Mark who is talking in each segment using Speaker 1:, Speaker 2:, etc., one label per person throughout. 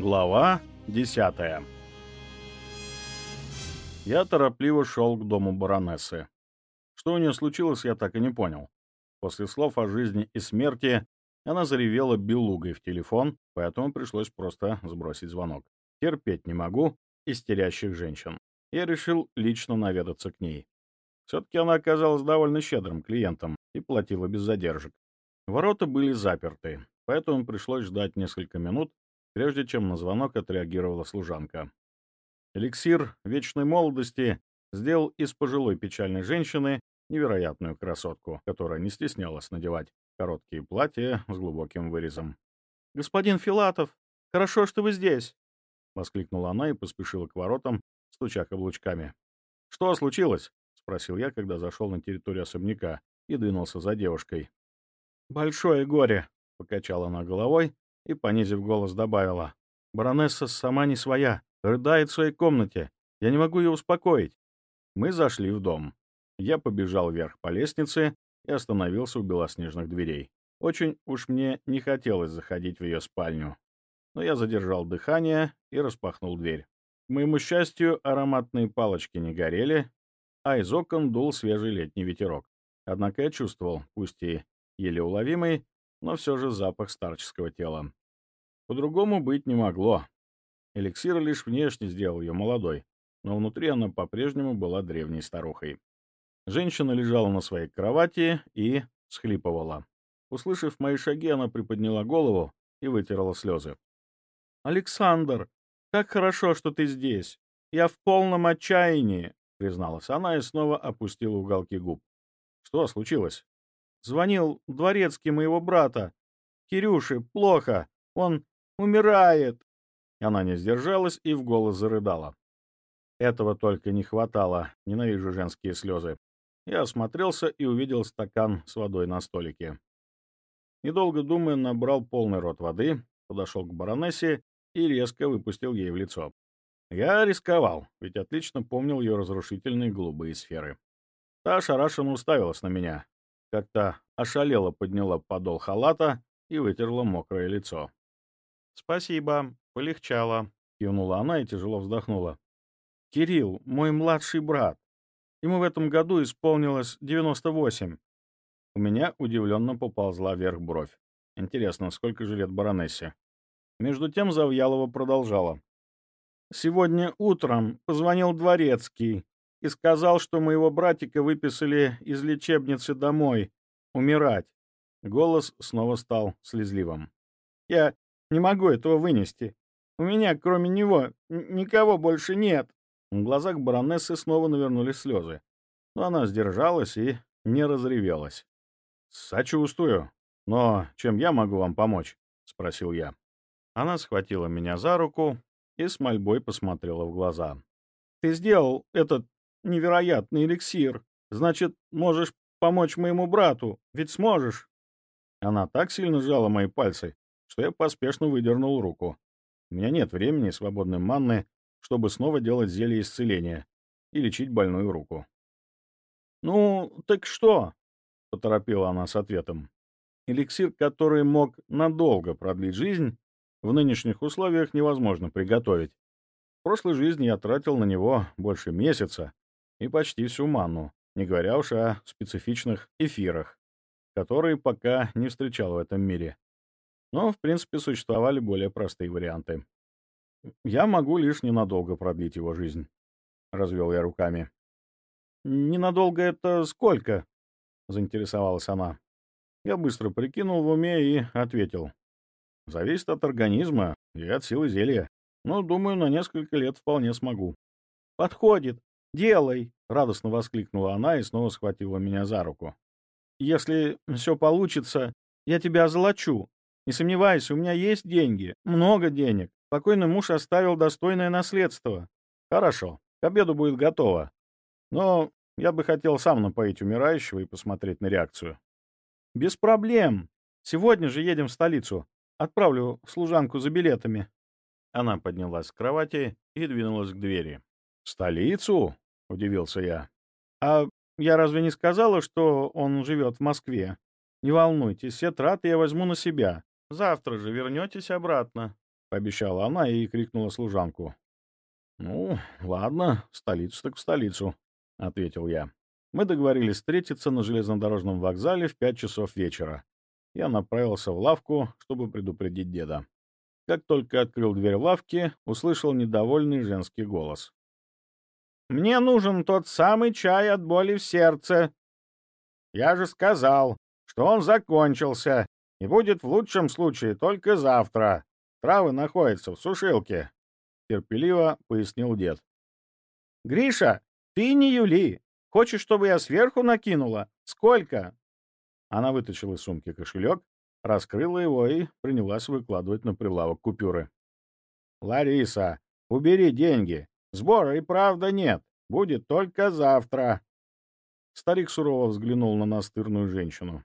Speaker 1: Глава 10 Я торопливо шел к дому баронессы. Что у нее случилось, я так и не понял. После слов о жизни и смерти она заревела белугой в телефон, поэтому пришлось просто сбросить звонок. Терпеть не могу истерящих женщин. Я решил лично наведаться к ней. Все-таки она оказалась довольно щедрым клиентом и платила без задержек. Ворота были заперты, поэтому пришлось ждать несколько минут, прежде чем на звонок отреагировала служанка. Эликсир вечной молодости сделал из пожилой печальной женщины невероятную красотку, которая не стеснялась надевать короткие платья с глубоким вырезом. «Господин Филатов, хорошо, что вы здесь!» — воскликнула она и поспешила к воротам, стуча каблучками. «Что случилось?» — спросил я, когда зашел на территорию особняка и двинулся за девушкой. «Большое горе!» — покачала она головой и, понизив голос, добавила. «Баронесса сама не своя, рыдает в своей комнате. Я не могу ее успокоить». Мы зашли в дом. Я побежал вверх по лестнице и остановился у белоснежных дверей. Очень уж мне не хотелось заходить в ее спальню. Но я задержал дыхание и распахнул дверь. К моему счастью, ароматные палочки не горели, а из окон дул свежий летний ветерок. Однако я чувствовал, пусть и еле уловимый, но все же запах старческого тела. По-другому быть не могло. Эликсир лишь внешне сделал ее молодой, но внутри она по-прежнему была древней старухой. Женщина лежала на своей кровати и схлипывала. Услышав мои шаги, она приподняла голову и вытерла слезы. «Александр, как хорошо, что ты здесь. Я в полном отчаянии», — призналась она и снова опустила уголки губ. «Что случилось?» Звонил дворецкий моего брата. Кирюше плохо. Он умирает. Она не сдержалась и в голос зарыдала. Этого только не хватало. Ненавижу женские слезы. Я осмотрелся и увидел стакан с водой на столике. Недолго думая, набрал полный рот воды, подошел к баронессе и резко выпустил ей в лицо. Я рисковал, ведь отлично помнил ее разрушительные голубые сферы. Та ошарашенно уставилась на меня, как-то ошалело подняла подол халата и вытерла мокрое лицо. «Спасибо, полегчало», — кивнула она и тяжело вздохнула. «Кирилл, мой младший брат. Ему в этом году исполнилось 98». У меня удивленно поползла вверх бровь. Интересно, сколько же лет баронессе? Между тем Завьялова продолжала. «Сегодня утром позвонил Дворецкий и сказал, что моего братика выписали из лечебницы домой, умирать. Голос снова стал слезливым. «Я не могу этого вынести. У меня, кроме него, никого больше нет». В глазах баронессы снова навернулись слезы, но она сдержалась и не разревелась. «Сочувствую. Но чем я могу вам помочь?» — спросил я. Она схватила меня за руку и с мольбой посмотрела в глаза. «Ты сделал этот невероятный эликсир. Значит, можешь помочь моему брату, ведь сможешь. Она так сильно сжала мои пальцы, что я поспешно выдернул руку. У меня нет времени свободной манны, чтобы снова делать зелье исцеления и лечить больную руку. «Ну, так что?» — поторопила она с ответом. Эликсир, который мог надолго продлить жизнь, в нынешних условиях невозможно приготовить. В прошлой жизни я тратил на него больше месяца, и почти всю манну, не говоря уж о специфичных эфирах, которые пока не встречал в этом мире. Но, в принципе, существовали более простые варианты. Я могу лишь ненадолго продлить его жизнь. Развел я руками. «Ненадолго это сколько?» — заинтересовалась она. Я быстро прикинул в уме и ответил. «Зависит от организма и от силы зелья. Но, думаю, на несколько лет вполне смогу». «Подходит. «Делай!» — радостно воскликнула она и снова схватила меня за руку. «Если все получится, я тебя озолочу. Не сомневайся, у меня есть деньги, много денег. Покойный муж оставил достойное наследство. Хорошо, к обеду будет готово. Но я бы хотел сам напоить умирающего и посмотреть на реакцию». «Без проблем. Сегодня же едем в столицу. Отправлю служанку за билетами». Она поднялась с кровати и двинулась к двери. «Столицу?» — удивился я. «А я разве не сказала, что он живет в Москве? Не волнуйтесь, все траты я возьму на себя. Завтра же вернетесь обратно». — пообещала она и крикнула служанку. «Ну, ладно, столицу так в столицу», — ответил я. Мы договорились встретиться на железнодорожном вокзале в пять часов вечера. Я направился в лавку, чтобы предупредить деда. Как только открыл дверь лавки, услышал недовольный женский голос. «Мне нужен тот самый чай от боли в сердце. Я же сказал, что он закончился и будет в лучшем случае только завтра. Травы находятся в сушилке», — терпеливо пояснил дед. «Гриша, ты не Юли. Хочешь, чтобы я сверху накинула? Сколько?» Она вытащила из сумки кошелек, раскрыла его и принялась выкладывать на прилавок купюры. «Лариса, убери деньги. Сбора и правда нет. Будет только завтра». Старик сурово взглянул на настырную женщину.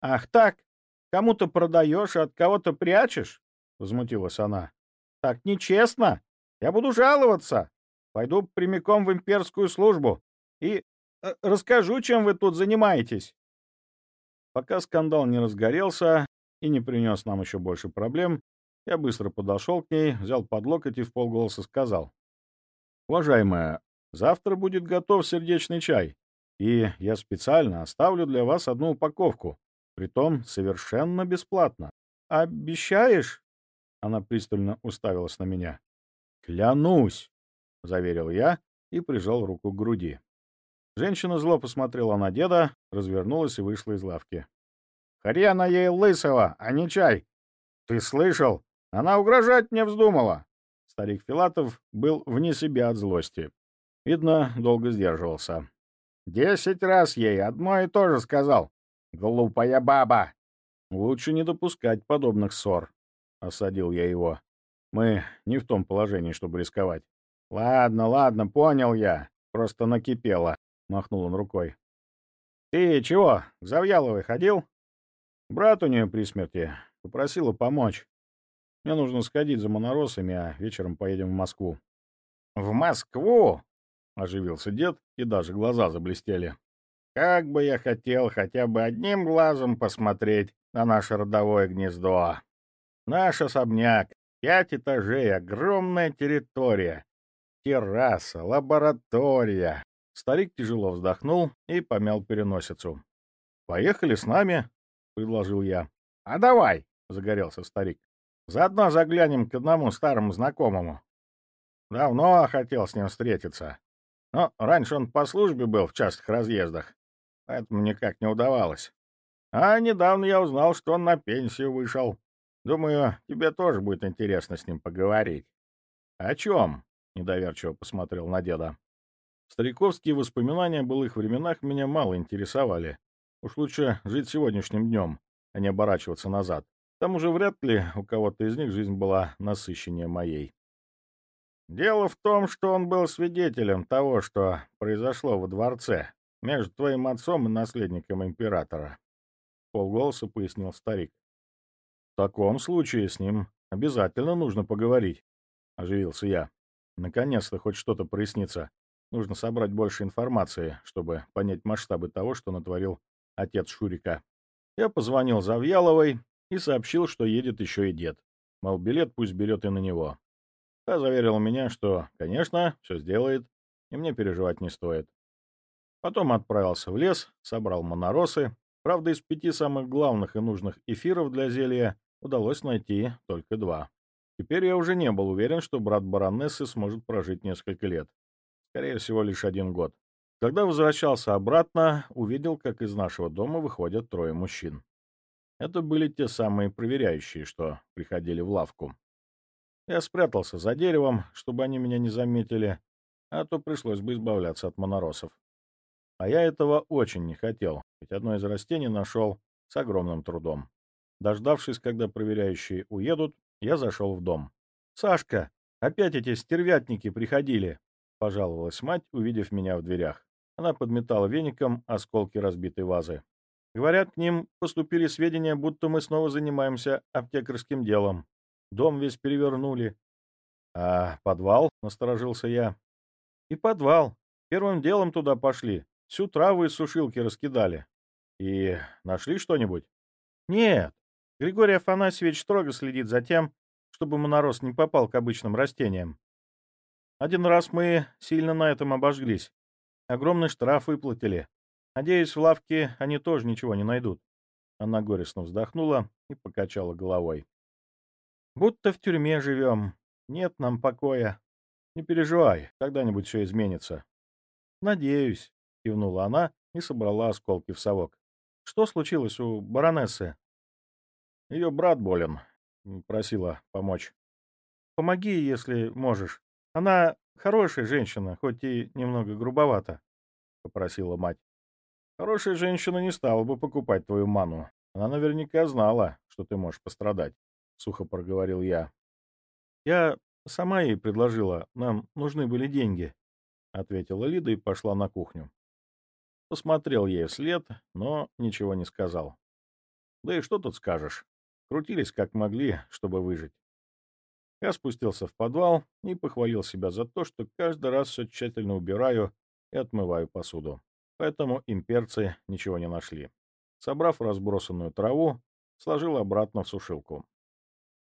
Speaker 1: «Ах так? Кому-то продаешь, а от кого-то прячешь?» — возмутилась она. «Так нечестно. Я буду жаловаться. Пойду прямиком в имперскую службу и э, расскажу, чем вы тут занимаетесь». Пока скандал не разгорелся и не принес нам еще больше проблем, я быстро подошел к ней, взял под локоть и в полголоса сказал. «Уважаемая, завтра будет готов сердечный чай, и я специально оставлю для вас одну упаковку. Притом совершенно бесплатно. «Обещаешь?» Она пристально уставилась на меня. «Клянусь!» — заверил я и прижал руку к груди. Женщина зло посмотрела на деда, развернулась и вышла из лавки. «Хрена ей лысого, а не чай! Ты слышал? Она угрожать мне вздумала!» Старик Филатов был вне себя от злости. Видно, долго сдерживался. «Десять раз ей одно и то же сказал. «Глупая баба!» «Лучше не допускать подобных ссор», — осадил я его. «Мы не в том положении, чтобы рисковать». «Ладно, ладно, понял я. Просто накипело», — махнул он рукой. «Ты чего, к Завьяловой ходил?» «Брат у нее при смерти. Попросила помочь. Мне нужно сходить за моноросами, а вечером поедем в Москву». «В Москву?» — оживился дед, и даже глаза заблестели. Как бы я хотел хотя бы одним глазом посмотреть на наше родовое гнездо. Наш особняк, пять этажей, огромная территория, терраса, лаборатория. Старик тяжело вздохнул и помял переносицу. «Поехали с нами», — предложил я. «А давай», — загорелся старик. «Заодно заглянем к одному старому знакомому. Давно хотел с ним встретиться. Но раньше он по службе был в частых разъездах поэтому никак не удавалось. А недавно я узнал, что он на пенсию вышел. Думаю, тебе тоже будет интересно с ним поговорить. — О чем? — недоверчиво посмотрел на деда. Стариковские воспоминания о былых временах меня мало интересовали. Уж лучше жить сегодняшним днем, а не оборачиваться назад. Тому же вряд ли у кого-то из них жизнь была насыщеннее моей. Дело в том, что он был свидетелем того, что произошло во дворце, между твоим отцом и наследником императора», — полголоса пояснил старик. «В таком случае с ним обязательно нужно поговорить», — оживился я. «Наконец-то хоть что-то прояснится. Нужно собрать больше информации, чтобы понять масштабы того, что натворил отец Шурика». Я позвонил Завьяловой и сообщил, что едет еще и дед. Мол, билет пусть берет и на него. Та заверила меня, что, конечно, все сделает, и мне переживать не стоит. Потом отправился в лес, собрал моноросы. Правда, из пяти самых главных и нужных эфиров для зелья удалось найти только два. Теперь я уже не был уверен, что брат баронессы сможет прожить несколько лет. Скорее всего, лишь один год. Когда возвращался обратно, увидел, как из нашего дома выходят трое мужчин. Это были те самые проверяющие, что приходили в лавку. Я спрятался за деревом, чтобы они меня не заметили, а то пришлось бы избавляться от моноросов. А я этого очень не хотел, ведь одно из растений нашел с огромным трудом. Дождавшись, когда проверяющие уедут, я зашел в дом. «Сашка, опять эти стервятники приходили!» — пожаловалась мать, увидев меня в дверях. Она подметала веником осколки разбитой вазы. Говорят, к ним поступили сведения, будто мы снова занимаемся аптекарским делом. Дом весь перевернули. — А подвал? — насторожился я. — И подвал. Первым делом туда пошли. Всю траву из сушилки раскидали. И нашли что-нибудь? Нет. Григорий Афанасьевич строго следит за тем,
Speaker 2: чтобы монороз не попал к обычным растениям. Один раз мы сильно на этом обожглись. Огромный штраф выплатили. Надеюсь, в лавке они тоже ничего не найдут. Она горестно вздохнула и покачала головой. Будто в тюрьме живем. Нет нам покоя. Не переживай, когда-нибудь все изменится. Надеюсь, кивнула она и собрала осколки в совок. Что случилось у баронессы? Ее брат болен. Просила помочь. Помоги, если можешь. Она хорошая женщина, хоть и немного грубовата, — попросила мать. Хорошая женщина не стала бы покупать твою ману. Она наверняка знала, что ты можешь пострадать, — сухо проговорил я. Я сама ей предложила. Нам нужны были деньги, — ответила Лида и пошла на кухню. Посмотрел ей вслед, но ничего не сказал. Да и что тут скажешь? Крутились как могли, чтобы выжить. Я спустился в подвал и похвалил себя за то, что каждый раз все тщательно убираю и отмываю посуду. Поэтому имперцы ничего не нашли. Собрав разбросанную траву, сложил обратно в сушилку.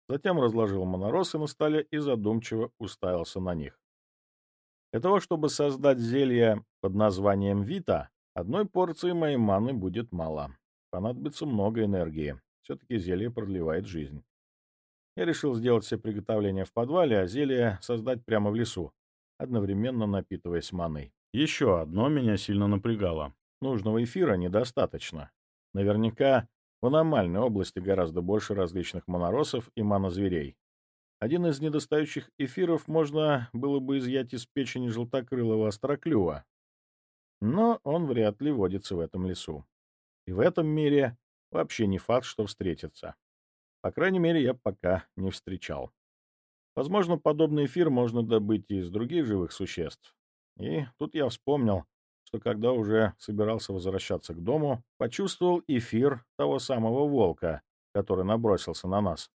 Speaker 2: Затем разложил моноросы на столе и задумчиво уставился на них. Для того, чтобы создать зелье под названием «Вита», одной порции моей маны будет мало. Понадобится много энергии. Все-таки зелье продлевает жизнь. Я решил сделать все приготовления в подвале, а зелье создать прямо в лесу, одновременно напитываясь маной. Еще одно меня сильно напрягало. Нужного эфира недостаточно. Наверняка в аномальной области гораздо больше различных моноросов и манозверей. Один из недостающих эфиров можно было бы изъять из печени желтокрылого остроклюва, но он вряд ли водится в этом лесу. И в этом мире Вообще не факт, что встретится. По крайней мере, я пока не встречал. Возможно, подобный эфир можно добыть и из других живых существ. И тут я вспомнил, что когда уже собирался возвращаться к дому, почувствовал эфир того самого волка, который набросился на нас.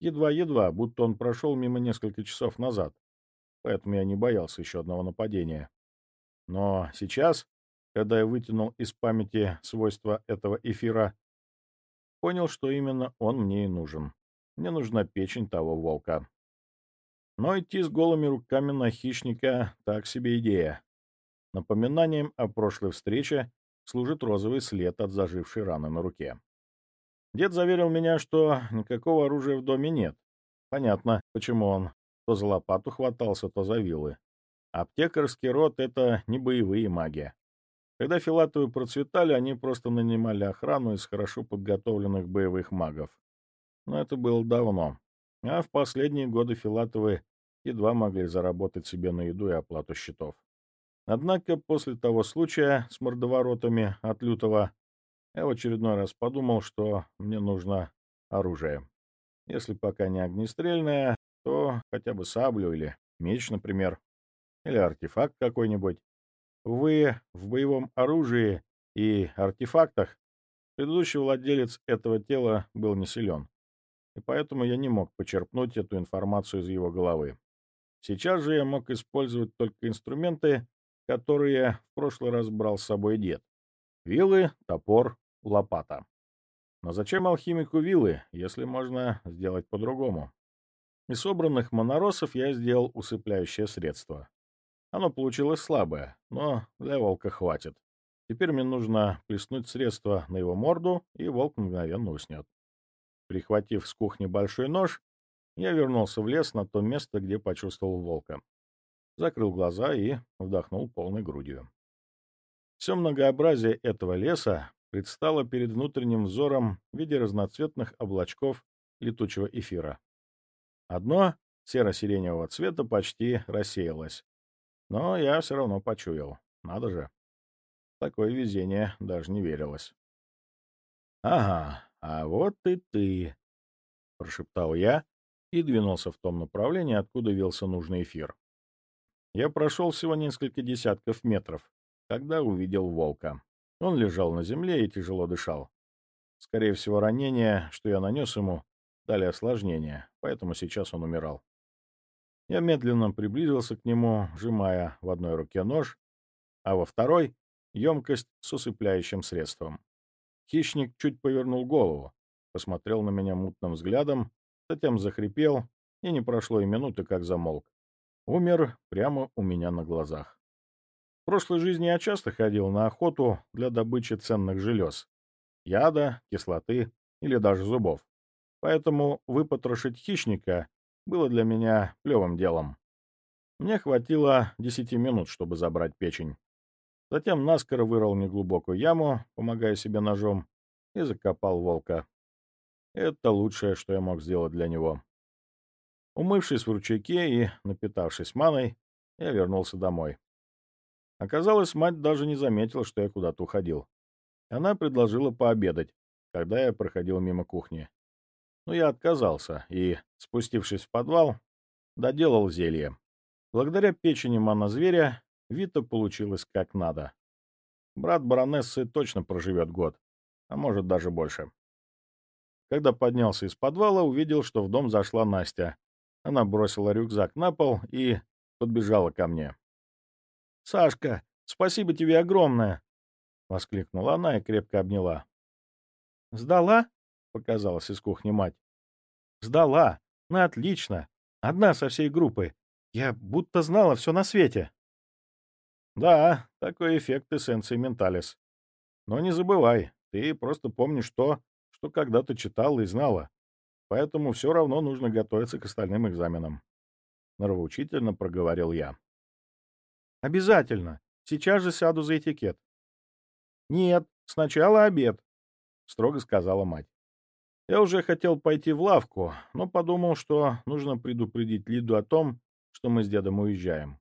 Speaker 2: Едва-едва, будто он прошел мимо несколько часов назад, поэтому я не боялся еще одного нападения. Но сейчас когда я вытянул из памяти свойства этого эфира, понял, что именно он мне и нужен. Мне нужна печень того волка. Но идти с голыми руками на хищника — так себе идея. Напоминанием о прошлой встрече служит розовый след от зажившей раны на руке. Дед заверил меня, что никакого оружия в доме нет. Понятно, почему он то за лопату хватался, то за вилы. Аптекарский род — это не боевые маги. Когда Филатовы процветали, они просто нанимали охрану из хорошо подготовленных боевых магов. Но это было давно. А в последние годы Филатовы едва могли заработать себе на еду и оплату счетов. Однако после того случая с мордоворотами от Лютого я в очередной раз подумал, что мне нужно оружие. Если пока не огнестрельное, то хотя бы саблю или меч, например, или артефакт какой-нибудь. Увы, в боевом оружии и артефактах предыдущий владелец этого тела был не силен, и поэтому я не мог почерпнуть эту информацию из его головы. Сейчас же я мог использовать только инструменты, которые в прошлый раз брал с собой дед. Вилы, топор, лопата. Но зачем алхимику вилы, если можно сделать по-другому? Из собранных моноросов я сделал усыпляющее средство. Оно получилось слабое, но для волка хватит. Теперь мне нужно плеснуть средство на его морду, и волк мгновенно уснет. Прихватив с кухни большой нож, я вернулся в лес на то место, где почувствовал волка. Закрыл глаза и вдохнул полной грудью. Все многообразие этого леса предстало перед внутренним взором в виде разноцветных облачков летучего эфира. Одно серо-сиреневого цвета почти рассеялось, но я все равно почуял. Надо же. Такое везение даже не верилось. «Ага, а вот и ты», — прошептал я и двинулся в том направлении, откуда вился нужный эфир. Я прошел всего несколько десятков метров, когда увидел волка. Он лежал на земле и тяжело дышал. Скорее всего, ранения, что я нанес ему, дали осложнения, поэтому сейчас он умирал. Я медленно приблизился к нему, сжимая в одной руке нож, а во второй — емкость с усыпляющим средством. Хищник чуть повернул голову, посмотрел на меня мутным взглядом затем захрипел, и не прошло и минуты, как замолк. Умер прямо у меня на глазах. В прошлой жизни я часто ходил на охоту для добычи ценных желез, яда, кислоты или даже зубов. Поэтому выпотрошить хищника было для меня плевым делом. Мне хватило десяти минут, чтобы забрать печень. Затем наскоро вырыл неглубокую яму, помогая себе ножом, и закопал волка. Это лучшее, что я мог сделать для него. Умывшись в ручейке и напитавшись маной, я вернулся домой. Оказалось, мать даже не заметила, что я куда-то уходил. Она предложила пообедать, когда я проходил мимо кухни. Но я отказался и, спустившись в подвал, доделал зелье. Благодаря печени мана-зверя Вита получилось как надо. Брат баронессы точно проживет год, а может даже больше. Когда поднялся из подвала, увидел, что в дом зашла Настя, она бросила рюкзак на пол и подбежала ко мне. «Сашка, спасибо тебе огромное!» — воскликнула она и крепко обняла. «Сдала?» — показалась из кухни мать. «Сдала. Ну, отлично. Одна со всей группы. Я будто знала все на свете». «Да, такой эффект эссенции менталис. Но не забывай, ты просто помнишь то, что когда-то читала и знала поэтому все равно нужно готовиться к остальным экзаменам. Нравоучительно проговорил я. «Обязательно. Сейчас же сяду за этикет». «Нет, сначала обед», — строго сказала мать. Я уже хотел пойти в лавку, но подумал, что нужно предупредить Лиду о том, что мы с дедом уезжаем.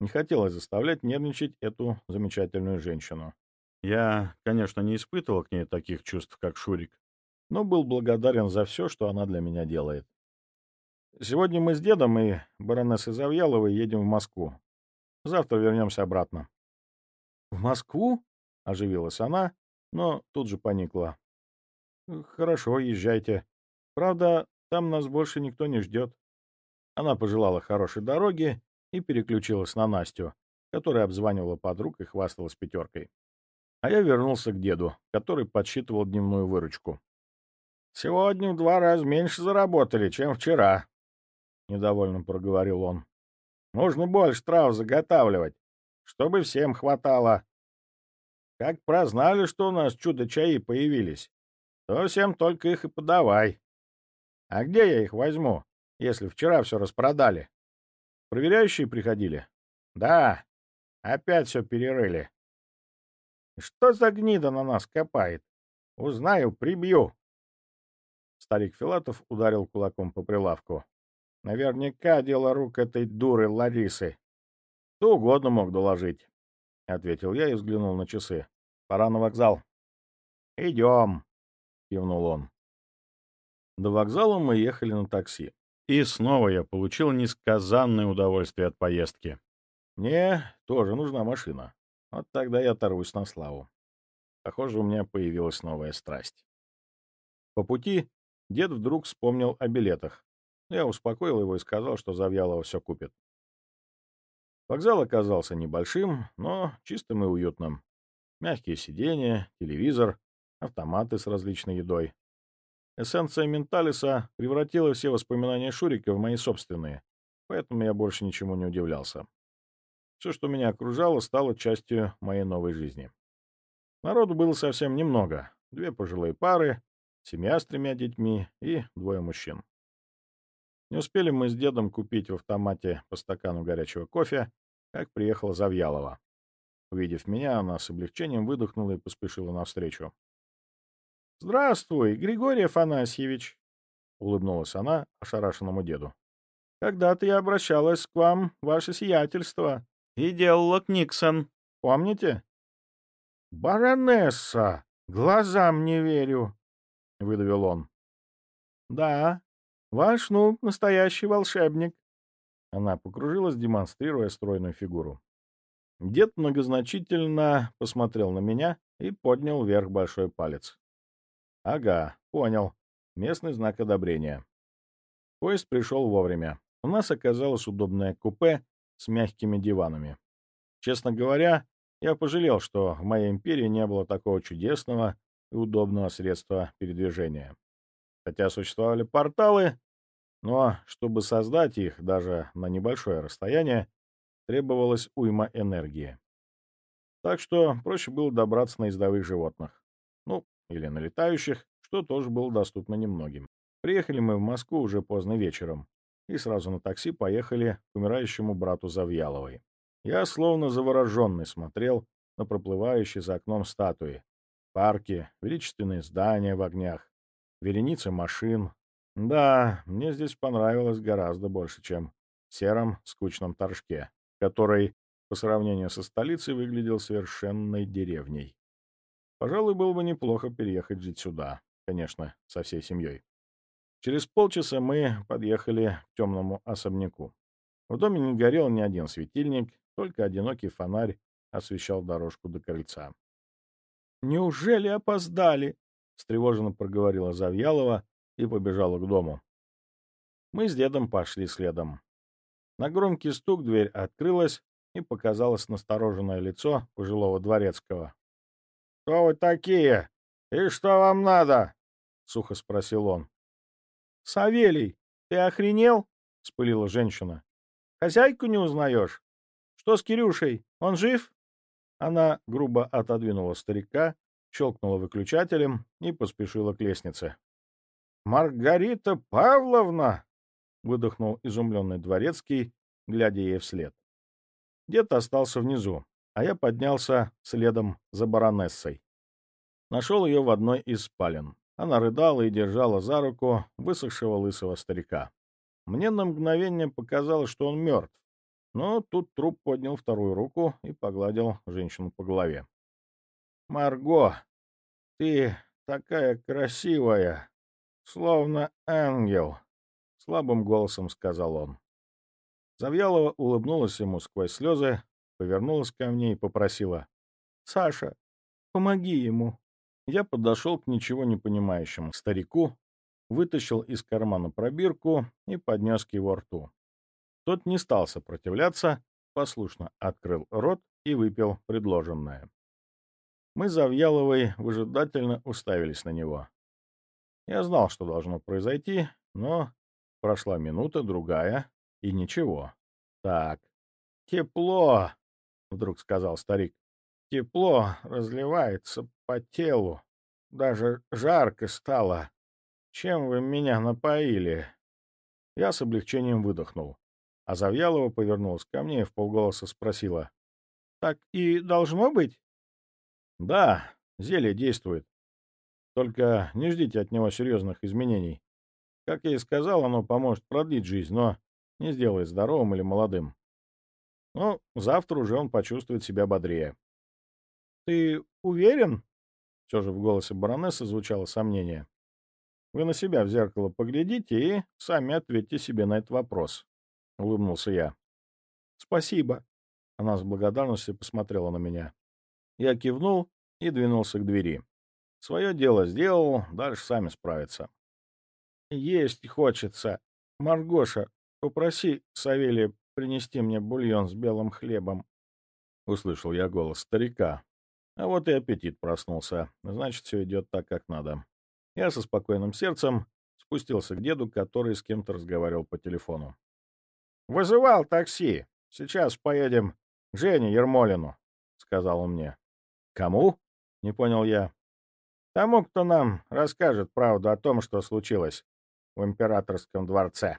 Speaker 2: Не хотелось заставлять нервничать эту замечательную женщину. Я, конечно, не испытывал к ней таких чувств, как Шурик, но был благодарен за все, что она для меня делает. Сегодня мы с дедом и баронессой Завьяловой едем в Москву. Завтра вернемся обратно. — В Москву? — оживилась она, но тут же поникла. — Хорошо, езжайте. Правда, там нас больше никто не ждет. Она пожелала хорошей дороги и переключилась на Настю, которая обзванивала подруг и хвасталась пятеркой. А я вернулся к деду, который подсчитывал дневную выручку. Сегодня в два раза меньше заработали, чем вчера, — недовольно проговорил он. Нужно больше трав заготавливать, чтобы всем хватало. Как прознали, что у нас чудо-чаи появились, то всем только их и подавай. А где я их возьму, если вчера все распродали? Проверяющие приходили? Да, опять все перерыли. Что за гнида на нас копает? Узнаю, прибью. Старик Филатов ударил кулаком по прилавку. Наверняка дело рук этой дуры Ларисы. Кто угодно мог доложить, — ответил я и взглянул на часы. Пора на вокзал. Идем, — кивнул он. До вокзала мы ехали на такси. И снова я получил несказанное удовольствие от поездки. Мне тоже нужна машина. Вот тогда я оторвусь на славу. Похоже, у меня появилась новая страсть. По пути Дед вдруг вспомнил о билетах. Я успокоил его и сказал, что Завьялова все купит. Вокзал оказался небольшим, но чистым и уютным. Мягкие сиденья, телевизор, автоматы с различной едой. Эссенция Менталиса превратила все воспоминания Шурика в мои собственные, поэтому я больше ничему не удивлялся. Все, что меня окружало, стало частью моей новой жизни. Народу было совсем немного. Две пожилые пары, семья с тремя детьми и двое мужчин. Не успели мы с дедом купить в автомате по стакану горячего кофе, как приехала Завьялова. Увидев меня, она с облегчением выдохнула и поспешила навстречу. — Здравствуй, Григорий Афанасьевич! — улыбнулась она ошарашенному деду. — Когда-то я обращалась к вам, ваше сиятельство. И делала Книксон. Помните? — Баронесса! Глазам не верю! — выдавил он. «Да, ваш внук — настоящий волшебник». Она покружилась, демонстрируя стройную фигуру. Дед многозначительно посмотрел на меня и поднял вверх большой палец. «Ага, понял. Местный знак одобрения». Поезд пришел вовремя. У нас оказалось удобное купе с мягкими диванами. Честно говоря, я пожалел, что в моей империи не было такого чудесного и удобного средства передвижения. Хотя существовали порталы,
Speaker 1: Но чтобы создать их даже на небольшое расстояние, требовалось уйма энергии. Так что проще было добраться на ездовых животных. Ну, или на летающих, что тоже было доступно немногим. Приехали мы в Москву уже поздно вечером и сразу на такси поехали к умирающему брату Завьяловой. Я словно завороженный смотрел на проплывающие за окном статуи, парки, величественные здания в огнях, вереницы машин. Да, мне здесь понравилось гораздо больше, чем в сером скучном торжке, который по сравнению со столицей выглядел совершенной деревней. Пожалуй, было бы неплохо переехать жить сюда, конечно, со всей семьей. Через полчаса мы подъехали к темному особняку. В доме не горел ни один светильник, только одинокий фонарь освещал дорожку до крыльца. «Неужели опоздали?» — встревоженно проговорила Завьялова и побежала к дому. Мы с дедом пошли следом. На громкий стук дверь открылась, и показалось настороженное лицо пожилого дворецкого. «Кто вы такие? И что вам надо?» — сухо спросил он. «Савелий, ты охренел?» — спылила женщина. «Хозяйку не узнаешь? Что с Кирюшей? Он жив?» Она грубо отодвинула старика, щелкнула выключателем и поспешила к лестнице. «Маргарита Павловна!» — выдохнул изумленный дворецкий, глядя ей вслед. Дед остался внизу, а я поднялся следом за баронессой. Нашел ее в одной из спален. Она рыдала и держала за руку высохшего лысого старика. Мне на мгновение показалось, что он мертв, но тут труп поднял вторую руку и погладил женщину по голове. «Марго, ты такая красивая, словно ангел», — слабым голосом сказал он. Завьялова улыбнулась ему сквозь слезы, повернулась ко мне и попросила. «Саша, помоги ему». Я подошел к ничего не понимающему старику, вытащил из кармана пробирку и поднес к его рту. Тот не стал сопротивляться, послушно открыл рот и выпил предложенное. Мы Завьяловой выжидательно уставились на него. Я знал, что должно произойти, но прошла минута, другая, и ничего. Так, тепло, вдруг сказал старик. Тепло разливается по телу. Даже жарко стало. Чем вы меня напоили? Я с облегчением выдохнул. А Завьялова повернулась ко мне и в полголоса спросила. — Так и должно быть? — Да, зелье действует. Только не ждите от него серьезных изменений. Как я и сказал, оно поможет продлить жизнь, но не сделает здоровым или молодым. Но завтра уже он почувствует себя бодрее. — Ты уверен? — все же в голосе баронессы звучало сомнение. — Вы на себя в зеркало поглядите и сами ответьте себе на этот вопрос, — улыбнулся я. — Спасибо. Она с благодарностью посмотрела на меня. Я кивнул и двинулся к двери. Свое дело сделал, дальше сами справятся. — Есть хочется. Маргоша, Попроси Савелия принести мне бульон с белым хлебом. Услышал я голос старика. А вот и аппетит проснулся. Значит, все идет так, как надо. Я со спокойным сердцем спустился к деду, который с кем-то разговаривал по телефону. «Вызывал такси. Сейчас поедем к Жене Ермолину», — сказал он мне. «Кому?» — не понял я. «Тому, кто нам расскажет правду о том, что случилось в императорском дворце».